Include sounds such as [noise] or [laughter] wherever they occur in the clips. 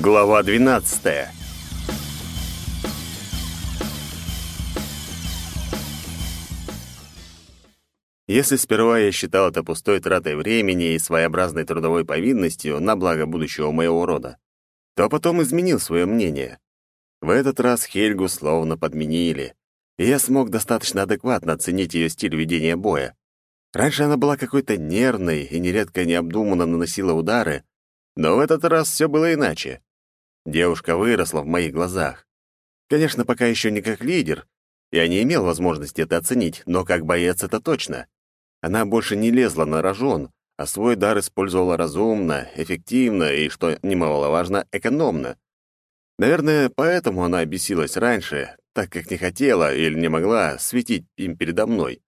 Глава 12. Если сперва я считал это пустой тратой времени и своеобразной трудовой повинностью на благо будущего моего рода, то потом изменил свое мнение. В этот раз Хельгу словно подменили, и я смог достаточно адекватно оценить ее стиль ведения боя. Раньше она была какой-то нервной и нередко необдуманно наносила удары, но в этот раз все было иначе. Девушка выросла в моих глазах. Конечно, пока еще не как лидер, я не имел возможности это оценить, но как боец это точно. Она больше не лезла на рожон, а свой дар использовала разумно, эффективно и, что немаловажно, экономно. Наверное, поэтому она обесилась раньше, так как не хотела или не могла светить им передо мной.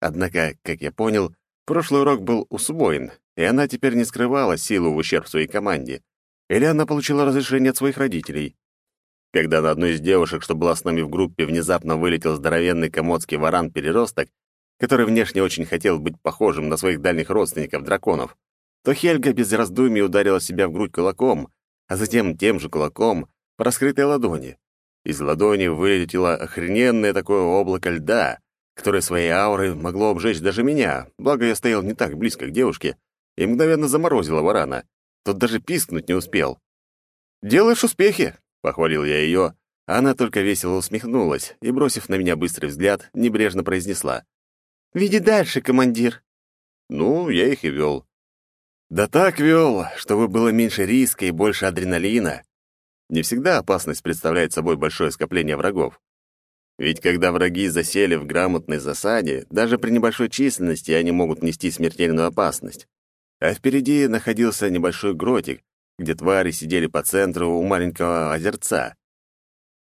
Однако, как я понял, прошлый урок был усвоен, и она теперь не скрывала силу в ущерб своей команде. Или она получила разрешение от своих родителей. Когда на одной из девушек, что была с нами в группе, внезапно вылетел здоровенный комодский варан-переросток, который внешне очень хотел быть похожим на своих дальних родственников-драконов, то Хельга без раздумий ударила себя в грудь кулаком, а затем тем же кулаком по раскрытой ладони. Из ладони вылетело охрененное такое облако льда, которое своей аурой могло обжечь даже меня, благо я стоял не так близко к девушке, и мгновенно заморозило варана. Тот даже пискнуть не успел. «Делаешь успехи!» — похвалил я ее, она только весело усмехнулась и, бросив на меня быстрый взгляд, небрежно произнесла. «Веди дальше, командир!» Ну, я их и вел. Да так вел, чтобы было меньше риска и больше адреналина. Не всегда опасность представляет собой большое скопление врагов. Ведь когда враги засели в грамотной засаде, даже при небольшой численности они могут нести смертельную опасность. А впереди находился небольшой гротик, где твари сидели по центру у маленького озерца.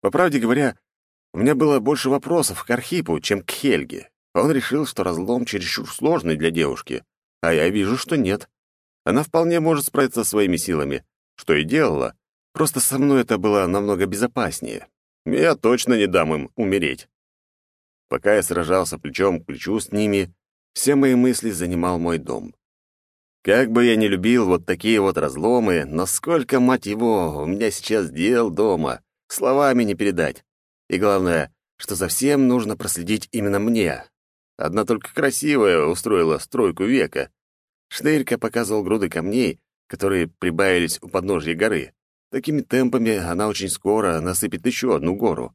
По правде говоря, у меня было больше вопросов к Архипу, чем к Хельге. Он решил, что разлом чересчур сложный для девушки, а я вижу, что нет. Она вполне может справиться своими силами, что и делала, просто со мной это было намного безопаснее. Я точно не дам им умереть. Пока я сражался плечом к плечу с ними, все мои мысли занимал мой дом. Как бы я ни любил вот такие вот разломы, но сколько, мать его, у меня сейчас дел дома, словами не передать. И главное, что за всем нужно проследить именно мне. Одна только красивая устроила стройку века. Шнырька показывал груды камней, которые прибавились у подножья горы. Такими темпами она очень скоро насыпет еще одну гору.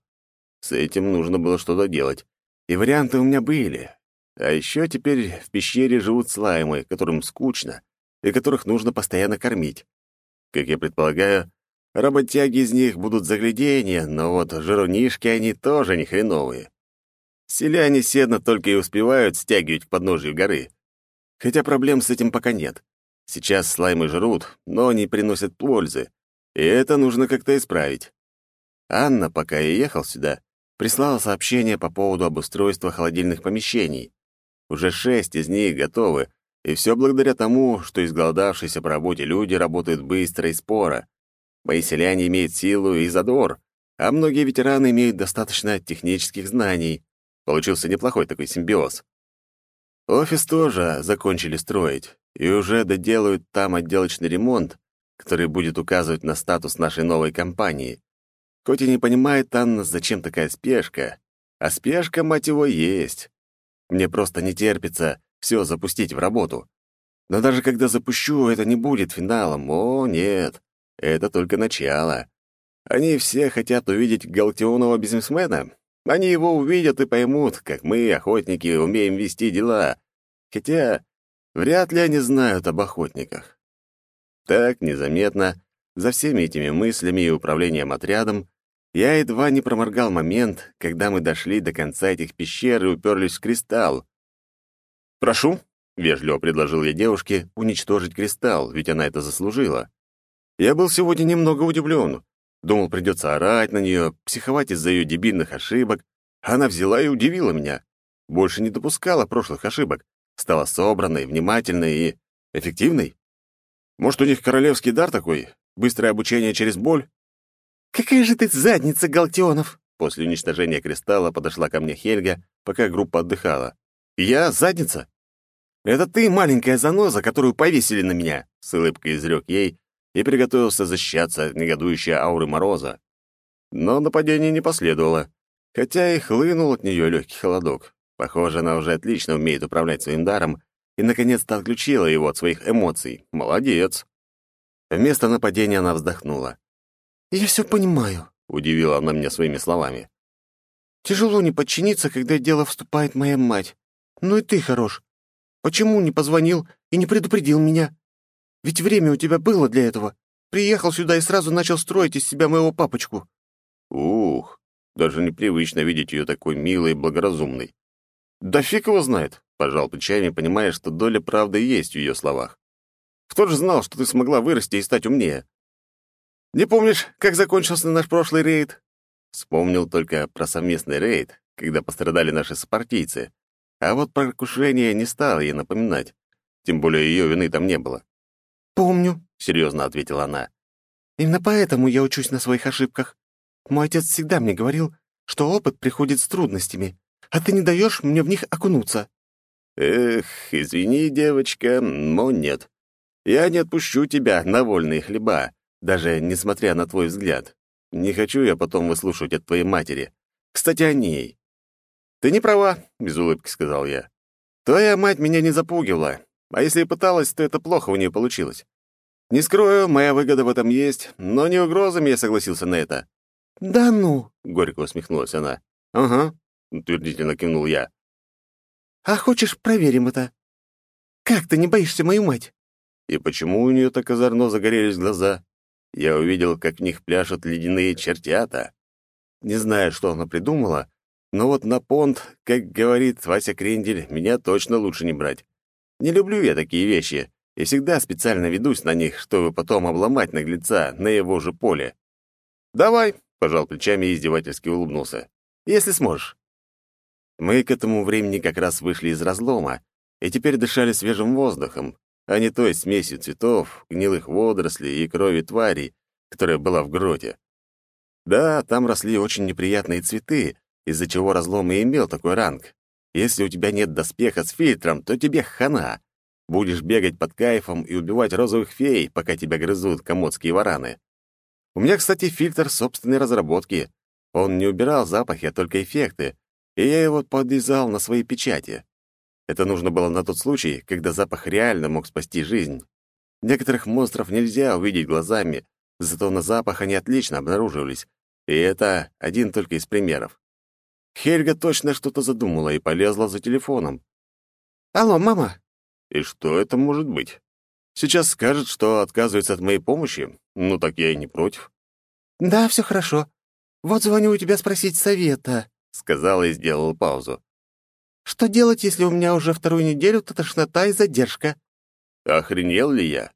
С этим нужно было что-то делать. И варианты у меня были. А еще теперь в пещере живут слаймы, которым скучно, и которых нужно постоянно кормить. Как я предполагаю, работяги из них будут загляденья, но вот жирунишки они тоже не хреновые. Селяне седно только и успевают стягивать к подножию горы. Хотя проблем с этим пока нет. Сейчас слаймы жрут, но не приносят пользы, и это нужно как-то исправить. Анна, пока я ехал сюда, прислала сообщение по поводу обустройства холодильных помещений. Уже шесть из них готовы, и все благодаря тому, что изголодавшиеся по работе люди работают быстро и споро. Мои селяне имеют силу и задор, а многие ветераны имеют достаточно технических знаний. Получился неплохой такой симбиоз. Офис тоже закончили строить, и уже доделают там отделочный ремонт, который будет указывать на статус нашей новой компании. Хоть и не понимает Анна, зачем такая спешка, а спешка, мать его, есть. Мне просто не терпится все запустить в работу. Но даже когда запущу, это не будет финалом. О, нет, это только начало. Они все хотят увидеть галактионного бизнесмена. Они его увидят и поймут, как мы, охотники, умеем вести дела. Хотя вряд ли они знают об охотниках. Так, незаметно, за всеми этими мыслями и управлением отрядом, я едва не проморгал момент, когда мы дошли до конца этих пещер и уперлись в кристалл. «Прошу», — вежливо предложил я девушке уничтожить кристалл, ведь она это заслужила. Я был сегодня немного удивлен. Думал, придется орать на нее, психовать из-за ее дебильных ошибок. Она взяла и удивила меня. Больше не допускала прошлых ошибок. Стала собранной, внимательной и эффективной. Может, у них королевский дар такой? Быстрое обучение через боль? «Какая же ты задница, Галтионов!» После уничтожения кристалла подошла ко мне Хельга, пока группа отдыхала. «Я задница?» «Это ты, маленькая заноза, которую повесили на меня!» С улыбкой изрек ей, и приготовился защищаться от негодующей ауры Мороза. Но нападение не последовало, хотя и хлынул от нее легкий холодок. Похоже, она уже отлично умеет управлять своим даром и, наконец-то, отключила его от своих эмоций. Молодец. Вместо нападения она вздохнула. «Я все понимаю», — удивила она меня своими словами. «Тяжело не подчиниться, когда дело вступает моя мать. Ну и ты хорош. Почему не позвонил и не предупредил меня? Ведь время у тебя было для этого. Приехал сюда и сразу начал строить из себя моего папочку». Ух, даже непривычно видеть ее такой милой и благоразумной. «Да фиг его знает», — пожал плечами, понимая, что доля правды есть в ее словах. «Кто же знал, что ты смогла вырасти и стать умнее?» «Не помнишь, как закончился наш прошлый рейд?» Вспомнил только про совместный рейд, когда пострадали наши сопартийцы. А вот про крушение не стал ей напоминать. Тем более ее вины там не было. «Помню», — серьезно ответила она. «Именно поэтому я учусь на своих ошибках. Мой отец всегда мне говорил, что опыт приходит с трудностями а ты не даешь мне в них окунуться». «Эх, извини, девочка, но нет. Я не отпущу тебя на вольные хлеба, даже несмотря на твой взгляд. Не хочу я потом выслушивать от твоей матери. Кстати, о ней». «Ты не права», — без улыбки сказал я. «Твоя мать меня не запугивала, а если и пыталась, то это плохо у нее получилось. Не скрою, моя выгода в этом есть, но не угрозами я согласился на это». «Да ну!» — горько усмехнулась она. «Ага, — утвердительно кивнул я. «А хочешь, проверим это? Как ты не боишься мою мать?» И почему у нее так озорно загорелись глаза? Я увидел, как в них пляшут ледяные чертята. Не знаю, что она придумала, но вот на понт, как говорит Вася Крендель, меня точно лучше не брать. Не люблю я такие вещи и всегда специально ведусь на них, чтобы потом обломать наглеца на его же поле. «Давай», — пожал плечами и издевательски улыбнулся, — «если сможешь». Мы к этому времени как раз вышли из разлома и теперь дышали свежим воздухом, а не той смесью цветов, гнилых водорослей и крови тварей, которая была в гроте. Да, там росли очень неприятные цветы, из-за чего разлом и имел такой ранг. Если у тебя нет доспеха с фильтром, то тебе хана. Будешь бегать под кайфом и убивать розовых фей, пока тебя грызут комодские вараны. У меня, кстати, фильтр собственной разработки. Он не убирал запахи, а только эффекты, и я его подвязал на свои печати. Это нужно было на тот случай, когда запах реально мог спасти жизнь. Некоторых монстров нельзя увидеть глазами, зато на запах они отлично обнаруживались, и это один только из примеров. Хельга точно что-то задумала и полезла за телефоном. «Алло, мама!» «И что это может быть? Сейчас скажет, что отказывается от моей помощи? Ну так я и не против». «Да, все хорошо. Вот звоню у тебя спросить совета». — сказала и сделала паузу. «Что делать, если у меня уже вторую неделю тошнота и задержка?» Охренел ли я?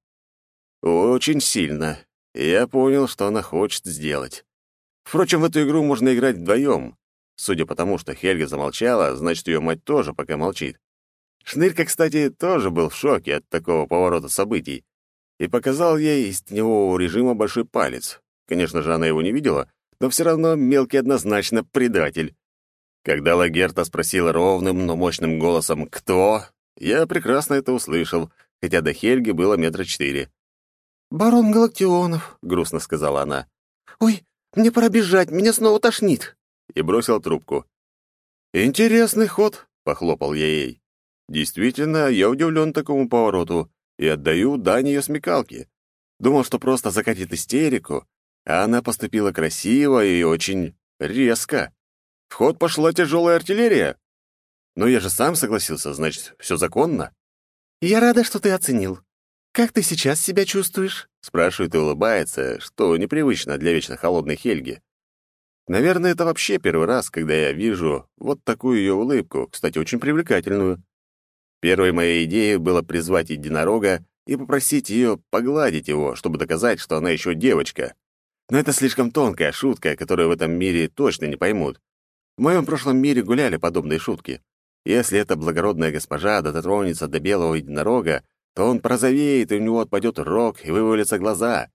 Очень сильно. Я понял, что она хочет сделать. Впрочем, в эту игру можно играть вдвоем. Судя по тому, что Хельга замолчала, значит, ее мать тоже пока молчит. Шнырька, кстати, тоже был в шоке от такого поворота событий и показал ей из теневого режима большой палец. Конечно же, она его не видела, но все равно мелкий однозначно предатель. Когда Лагерта спросила ровным, но мощным голосом «Кто?», я прекрасно это услышал, хотя до Хельги было метра четыре. «Барон Галактионов», — грустно сказала она. «Ой, мне пора бежать, меня снова тошнит». И бросил трубку. «Интересный ход», — похлопал я ей. «Действительно, я удивлен такому повороту и отдаю дань ее смекалке. Думал, что просто закатит истерику, а она поступила красиво и очень резко. В ход пошла тяжелая артиллерия. Но я же сам согласился, значит, все законно. Я рада, что ты оценил. Как ты сейчас себя чувствуешь? Спрашивает и улыбается, что непривычно для вечно холодной Хельги. Наверное, это вообще первый раз, когда я вижу вот такую ее улыбку, кстати, очень привлекательную. Первой моей идеей было призвать единорога и попросить ее погладить его, чтобы доказать, что она еще девочка. Но это слишком тонкая шутка, которую в этом мире точно не поймут. В моем прошлом мире гуляли подобные шутки. Если эта благородная госпожа дотронется до белого единорога, то он прозовеет, и у него отпадет рог, и вывалятся глаза.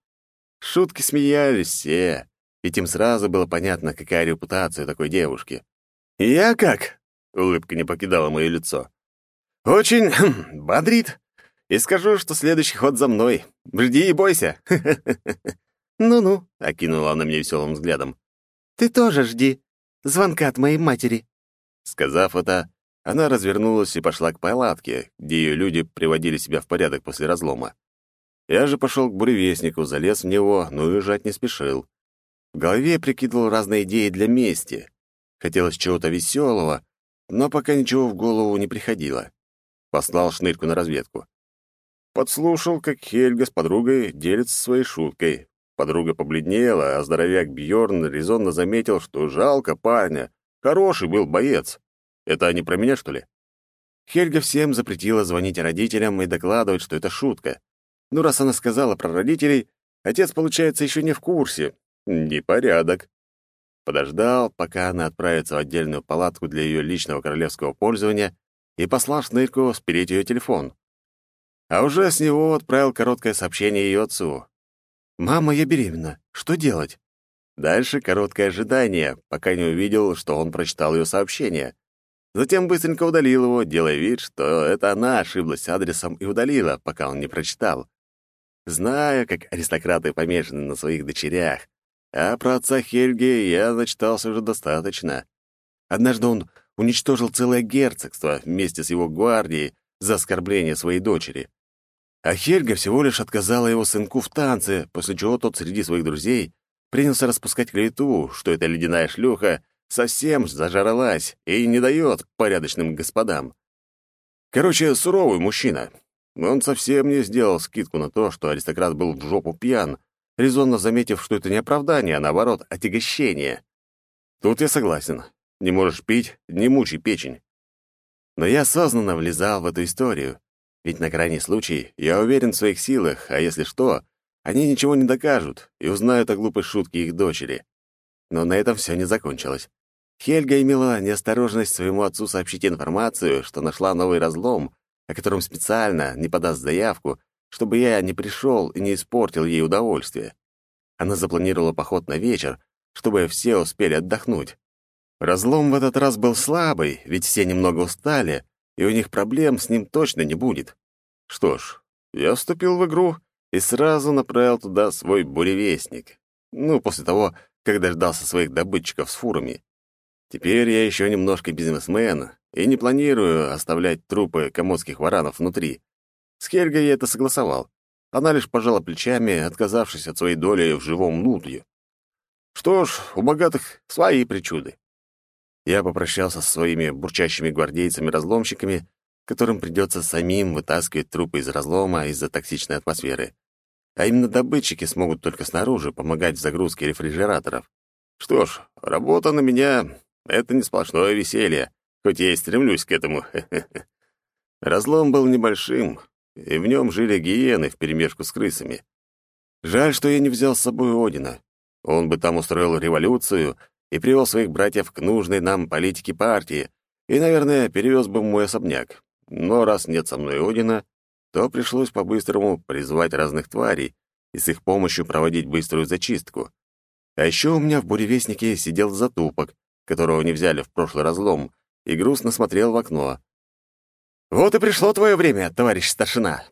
Шутки смеялись все, и тем сразу было понятно, какая репутация такой девушки. «Я как?» — улыбка не покидала мое лицо. «Очень [clears throat] бодрит. и скажу, что следующий ход за мной. Жди и бойся!» [laughs] «Ну-ну», — окинула она мне веселым взглядом. «Ты тоже жди. Звонка от моей матери». Сказав это, она развернулась и пошла к палатке, где ее люди приводили себя в порядок после разлома. Я же пошел к буревестнику, залез в него, но уезжать не спешил. В голове прикидывал разные идеи для мести. Хотелось чего-то веселого, но пока ничего в голову не приходило. Послал шнырьку на разведку. Подслушал, как Хельга с подругой делится своей шуткой. Подруга побледнела, а здоровяк Бьорн резонно заметил, что жалко парня. Хороший был боец. Это они про меня, что ли? Хельга всем запретила звонить родителям и докладывать, что это шутка. Ну, раз она сказала про родителей, отец, получается, еще не в курсе. Непорядок. Подождал, пока она отправится в отдельную палатку для ее личного королевского пользования, и послал Шнырьку спереть ее телефон. А уже с него отправил короткое сообщение ее отцу. «Мама, я беременна. Что делать?» Дальше короткое ожидание, пока не увидел, что он прочитал ее сообщение. Затем быстренько удалил его, делая вид, что это она ошиблась адресом и удалила, пока он не прочитал. Знаю, как аристократы помешаны на своих дочерях, а про отца Хельги я начитался уже достаточно. Однажды он уничтожил целое герцогство вместе с его гвардией за оскорбление своей дочери. А Хельга всего лишь отказала его сынку в танце, после чего тот среди своих друзей принялся распускать клевету, что эта ледяная шлюха совсем зажралась и не дает порядочным господам. Короче, суровый мужчина, он совсем не сделал скидку на то, что аристократ был в жопу пьян, резонно заметив, что это не оправдание, а наоборот, отягощение. Тут я согласен. Не можешь пить — не мучай печень. Но я осознанно влезал в эту историю, ведь на крайний случай я уверен в своих силах, а если что, они ничего не докажут и узнают о глупой шутке их дочери. Но на этом все не закончилось. Хельга имела неосторожность своему отцу сообщить информацию, что нашла новый разлом, о котором специально не подаст заявку, чтобы я не пришел и не испортил ей удовольствие. Она запланировала поход на вечер, чтобы все успели отдохнуть. Разлом в этот раз был слабый, ведь все немного устали, и у них проблем с ним точно не будет. Что ж, я вступил в игру и сразу направил туда свой буревестник. Ну, после того, как дождался своих добытчиков с фурами. Теперь я еще немножко бизнесмен и не планирую оставлять трупы комодских варанов внутри. С Хельгой я это согласовал. Она лишь пожала плечами, отказавшись от своей доли в живом нутрии. Что ж, у богатых свои причуды. Я попрощался со своими бурчащими гвардейцами-разломщиками, которым придется самим вытаскивать трупы из разлома из-за токсичной атмосферы. А именно добытчики смогут только снаружи помогать в загрузке рефрижераторов. Что ж, работа на меня это не сплошное веселье, хоть я и стремлюсь к этому. [laughs] Разлом был небольшим, и в нем жили гиены вперемешку с крысами. Жаль, что я не взял с собой Одина. Он бы там устроил революцию и привел своих братьев к нужной нам политике партии, и, наверное, перевез бы мой особняк. Но раз нет со мной Одина, то пришлось по-быстрому призвать разных тварей и с их помощью проводить быструю зачистку. А еще у меня в буревестнике сидел затупок, которого не взяли в прошлый разлом, и грустно смотрел в окно. «Вот и пришло твое время, товарищ старшина!»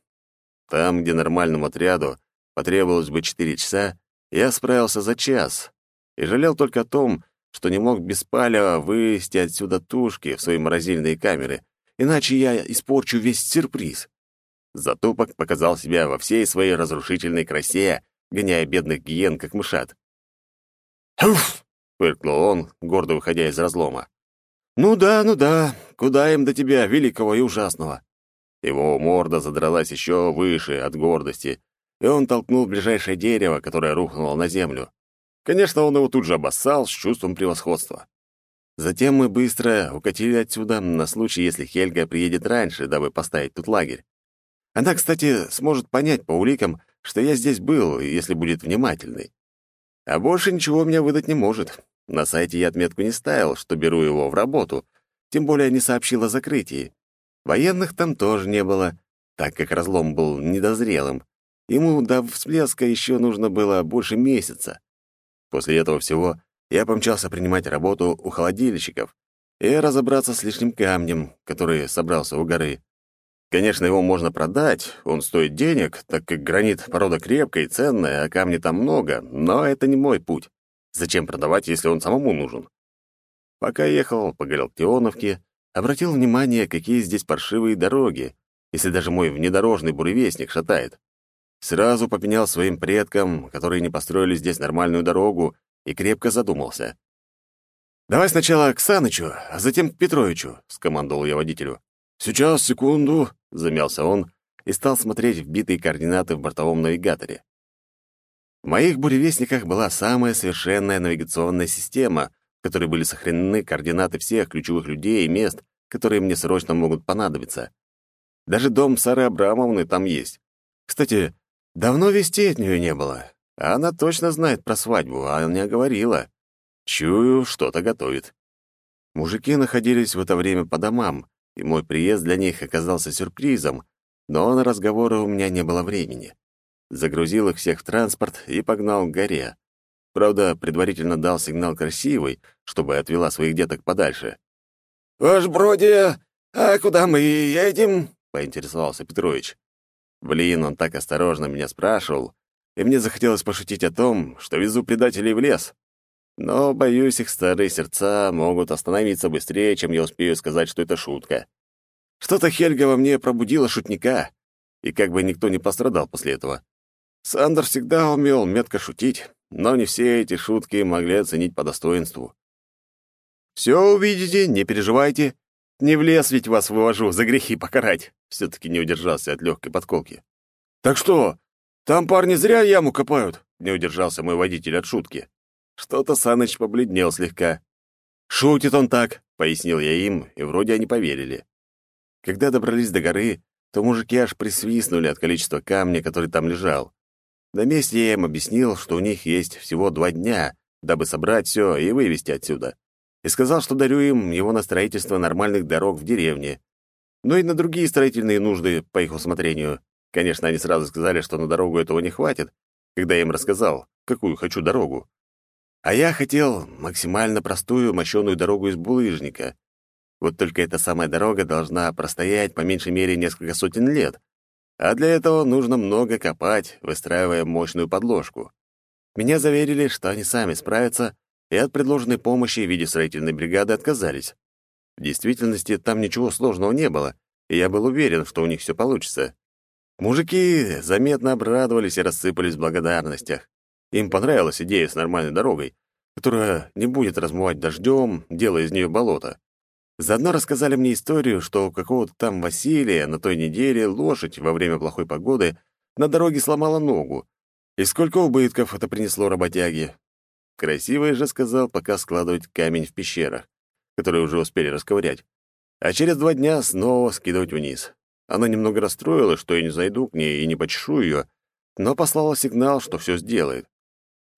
Там, где нормальному отряду потребовалось бы четыре часа, я справился за час и жалел только о том, что не мог без палева вывести отсюда тушки в свои морозильные камеры, иначе я испорчу весь сюрприз. Затупок показал себя во всей своей разрушительной красе, гоняя бедных гиен, как мышат. «Уф!» — фыркнул он, гордо выходя из разлома. «Ну да, ну да, куда им до тебя, великого и ужасного?» Его морда задралась еще выше от гордости, и он толкнул ближайшее дерево, которое рухнуло на землю. Конечно, он его тут же обоссал с чувством превосходства. Затем мы быстро укатили отсюда на случай, если Хельга приедет раньше, дабы поставить тут лагерь. Она, кстати, сможет понять по уликам, что я здесь был, если будет внимательной. А больше ничего меня выдать не может. На сайте я отметку не ставил, что беру его в работу, тем более не сообщил о закрытии. Военных там тоже не было, так как разлом был недозрелым. Ему до всплеска еще нужно было больше месяца. После этого всего я помчался принимать работу у холодильщиков и разобраться с лишним камнем, который собрался у горы. Конечно, его можно продать, он стоит денег, так как гранит порода крепкая и ценная, а камней там много, но это не мой путь. Зачем продавать, если он самому нужен? Пока ехал по Галактионовке, обратил внимание, какие здесь паршивые дороги, если даже мой внедорожный буревестник шатает. Сразу попенял своим предкам, которые не построили здесь нормальную дорогу, и крепко задумался. «Давай сначала к Санычу, а затем к Петровичу», — скомандовал я водителю. «Сейчас, секунду», — замялся он и стал смотреть вбитые координаты в бортовом навигаторе. В моих буревестниках была самая совершенная навигационная система, в которой были сохранены координаты всех ключевых людей и мест, которые мне срочно могут понадобиться. Даже дом Сары Абрамовны там есть. Кстати, давно вестей от нее не было. А она точно знает про свадьбу, а не говорила. Чую, что-то готовит. Мужики находились в это время по домам, и мой приезд для них оказался сюрпризом, но на разговоры у меня не было времени. Загрузил их всех в транспорт и погнал к горе. Правда, предварительно дал сигнал красивой, чтобы отвела своих деток подальше. «Ваш бродя, а куда мы едем?» — поинтересовался Петрович. Блин, он так осторожно меня спрашивал, и мне захотелось пошутить о том, что везу предателей в лес. Но, боюсь, их старые сердца могут остановиться быстрее, чем я успею сказать, что это шутка. Что-то Хельга во мне пробудила шутника, и как бы никто не пострадал после этого. Сандер всегда умел метко шутить, но не все эти шутки могли оценить по достоинству. «Все увидите, не переживайте. Не в лес ведь вас вывожу, за грехи покарать!» Все-таки не удержался от легкой подколки. «Так что, там парни зря яму копают?» Не удержался мой водитель от шутки. Что-то Саныч побледнел слегка. «Шутит он так», — пояснил я им, и вроде они поверили. Когда добрались до горы, то мужики аж присвистнули от количества камня, который там лежал. На месте я им объяснил, что у них есть всего два дня, дабы собрать все и вывезти отсюда. И сказал, что дарю им его на строительство нормальных дорог в деревне. Ну и на другие строительные нужды, по их усмотрению. Конечно, они сразу сказали, что на дорогу этого не хватит, когда я им рассказал, какую хочу дорогу. А я хотел максимально простую мощеную дорогу из булыжника. Вот только эта самая дорога должна простоять по меньшей мере несколько сотен лет. А для этого нужно много копать, выстраивая мощную подложку. Меня заверили, что они сами справятся, и от предложенной помощи в виде строительной бригады отказались. В действительности там ничего сложного не было, и я был уверен, что у них все получится. Мужики заметно обрадовались и рассыпались в благодарностях. Им понравилась идея с нормальной дорогой, которая не будет размывать дождем, делая из нее болото. Заодно рассказали мне историю, что у какого-то там Василия на той неделе лошадь во время плохой погоды на дороге сломала ногу. И сколько убытков это принесло работяге. Красивый же сказал пока складывать камень в пещерах, которые уже успели расковырять, а через два дня снова скидывать вниз. Она немного расстроилась, что я не зайду к ней и не почешу ее, но послала сигнал, что все сделает.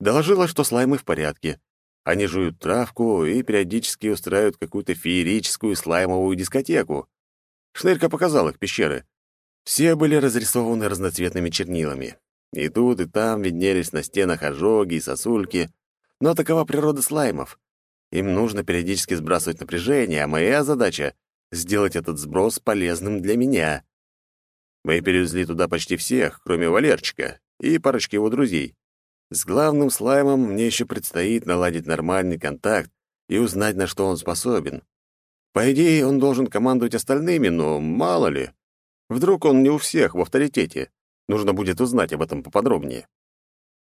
Доложила, что слаймы в порядке. Они жуют травку и периодически устраивают какую-то феерическую слаймовую дискотеку. Шнырька показал их пещеры. Все были разрисованы разноцветными чернилами. И тут, и там виднелись на стенах ожоги и сосульки. Но такова природа слаймов. Им нужно периодически сбрасывать напряжение, а моя задача — сделать этот сброс полезным для меня. Мы перевезли туда почти всех, кроме Валерчика и парочки его друзей. С главным слаймом мне еще предстоит наладить нормальный контакт и узнать, на что он способен. По идее, он должен командовать остальными, но мало ли. Вдруг он не у всех в авторитете. Нужно будет узнать об этом поподробнее.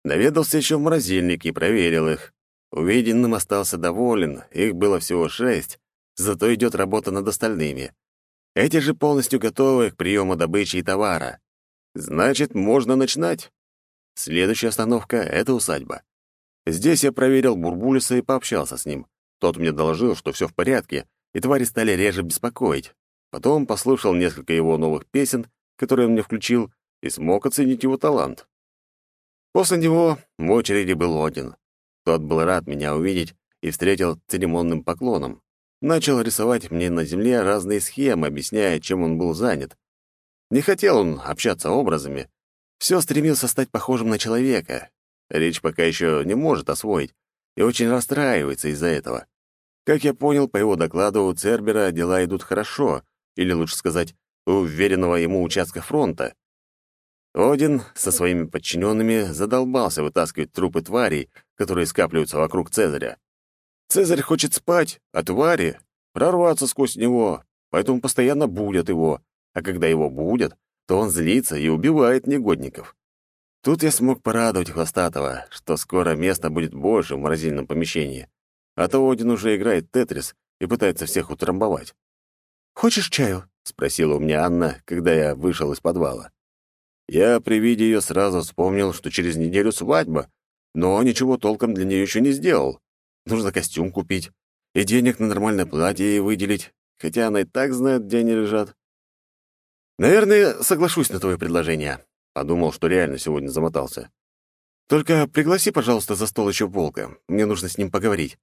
Наведался еще в морозильник и проверил их. Увиденным остался доволен, их было всего шесть, зато идет работа над остальными. Эти же полностью готовы к приему добычи и товара. Значит, можно начинать. Следующая остановка — это усадьба. Здесь я проверил Бурбулиса и пообщался с ним. Тот мне доложил, что все в порядке, и твари стали реже беспокоить. Потом послушал несколько его новых песен, которые он мне включил, и смог оценить его талант. После него в очереди был Один. Тот был рад меня увидеть и встретил церемонным поклоном. Начал рисовать мне на земле разные схемы, объясняя, чем он был занят. Не хотел он общаться образами, все стремился стать похожим на человека. Речь пока еще не может освоить и очень расстраивается из-за этого. Как я понял, по его докладу у Цербера дела идут хорошо, или лучше сказать, у уверенного ему участка фронта. Один со своими подчиненными задолбался вытаскивать трупы тварей, которые скапливаются вокруг Цезаря. Цезарь хочет спать, а твари — прорваться сквозь него, поэтому постоянно будят его, а когда его будят, то он злится и убивает негодников. Тут я смог порадовать Хвостатого, что скоро места будет больше в морозильном помещении, а то Один уже играет Тетрис и пытается всех утрамбовать. «Хочешь чаю?» — спросила у меня Анна, когда я вышел из подвала. Я при виде ее сразу вспомнил, что через неделю свадьба, но ничего толком для нее еще не сделал. Нужно костюм купить и денег на нормальное платье ей выделить, хотя она и так знает, где они лежат. Наверное, соглашусь на твое предложение. Подумал, что реально сегодня замотался. Только пригласи, пожалуйста, за стол еще волка. Мне нужно с ним поговорить.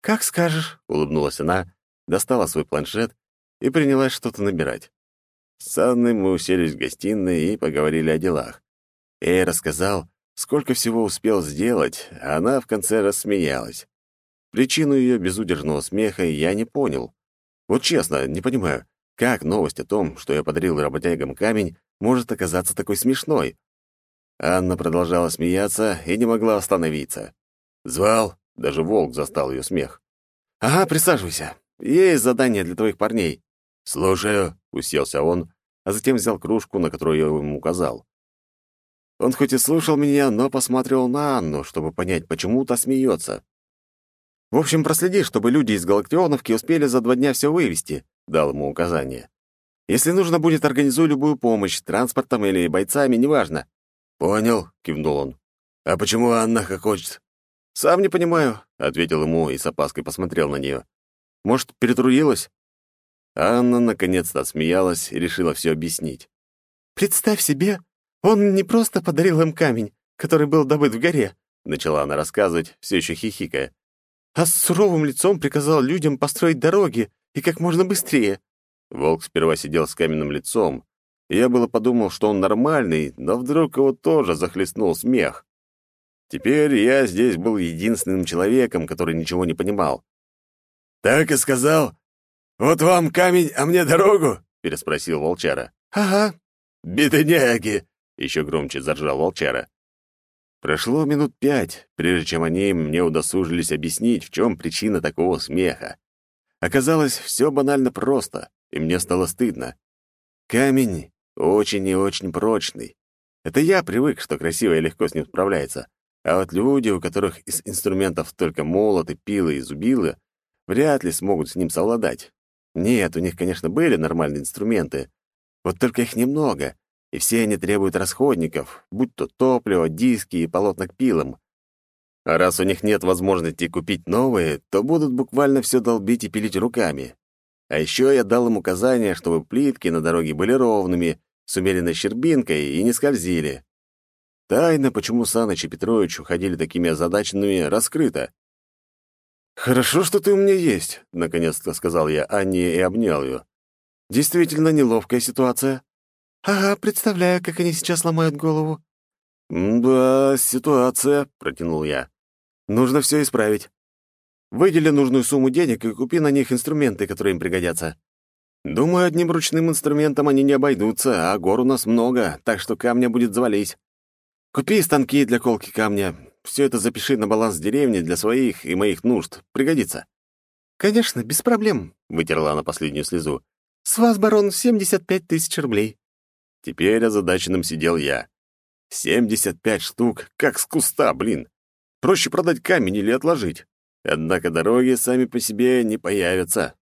Как скажешь, улыбнулась она, достала свой планшет и принялась что-то набирать. С Анной мы уселись в гостиной и поговорили о делах. Я рассказал, сколько всего успел сделать, а она в конце рассмеялась. Причину ее безудержного смеха я не понял. Вот честно, не понимаю, как новость о том, что я подарил работягам камень, может оказаться такой смешной? Анна продолжала смеяться и не могла остановиться. «Звал?» — даже волк застал ее смех. «Ага, присаживайся. Есть задание для твоих парней». «Слушаю», — уселся он, а затем взял кружку, на которую я ему указал. Он хоть и слушал меня, но посмотрел на Анну, чтобы понять, почему та смеется. «В общем, проследи, чтобы люди из Галактионовки успели за два дня все вывести», — дал ему указание. «Если нужно будет, организуй любую помощь, транспортом или бойцами, неважно». «Понял», — кивнул он. «А почему Анна хочет?» «Сам не понимаю», — ответил ему и с опаской посмотрел на нее. «Может, перетрудилась?» Анна наконец-то отсмеялась и решила все объяснить. «Представь себе, он не просто подарил им камень, который был добыт в горе», начала она рассказывать, все еще хихикая, «а с суровым лицом приказал людям построить дороги и как можно быстрее». Волк сперва сидел с каменным лицом, и я было подумал, что он нормальный, но вдруг его тоже захлестнул смех. Теперь я здесь был единственным человеком, который ничего не понимал. «Так и сказал, «Вот вам камень, а мне дорогу?» — переспросил волчара. «Ага». «Бедняги!» — еще громче заржал волчара. Прошло минут пять, прежде чем они мне удосужились объяснить, в чем причина такого смеха. Оказалось, все банально просто, и мне стало стыдно. Камень очень и очень прочный. Это я привык, что красиво и легко с ним справляется. А вот люди, у которых из инструментов только молоты, пилы и зубилы, вряд ли смогут с ним совладать. Нет, у них, конечно, были нормальные инструменты, вот только их немного, и все они требуют расходников, будь то топливо, диски и полотна к пилам. А раз у них нет возможности купить новые, то будут буквально все долбить и пилить руками. А еще я дал им указание, чтобы плитки на дороге были ровными, с умеренной щербинкой и не скользили. Тайна, почему Саныч и Петрович уходили такими озадаченными, раскрыта. «Хорошо, что ты у меня есть», — наконец-то сказал я Анне и обнял ее. «Действительно неловкая ситуация». «Ага, представляю, как они сейчас ломают голову». «Да, ситуация», — протянул я. «Нужно все исправить. Выдели нужную сумму денег и купи на них инструменты, которые им пригодятся. Думаю, одним ручным инструментом они не обойдутся, а гор у нас много, так что камня будет завались. Купи станки для колки камня, все это запиши на баланс деревни для своих и моих нужд. Пригодится». «Конечно, без проблем», — вытерла она последнюю слезу. «С вас, барон, 75 тысяч рублей». Теперь озадаченным сидел я. «75 штук, как с куста, блин. Проще продать камень или отложить. Однако дороги сами по себе не появятся.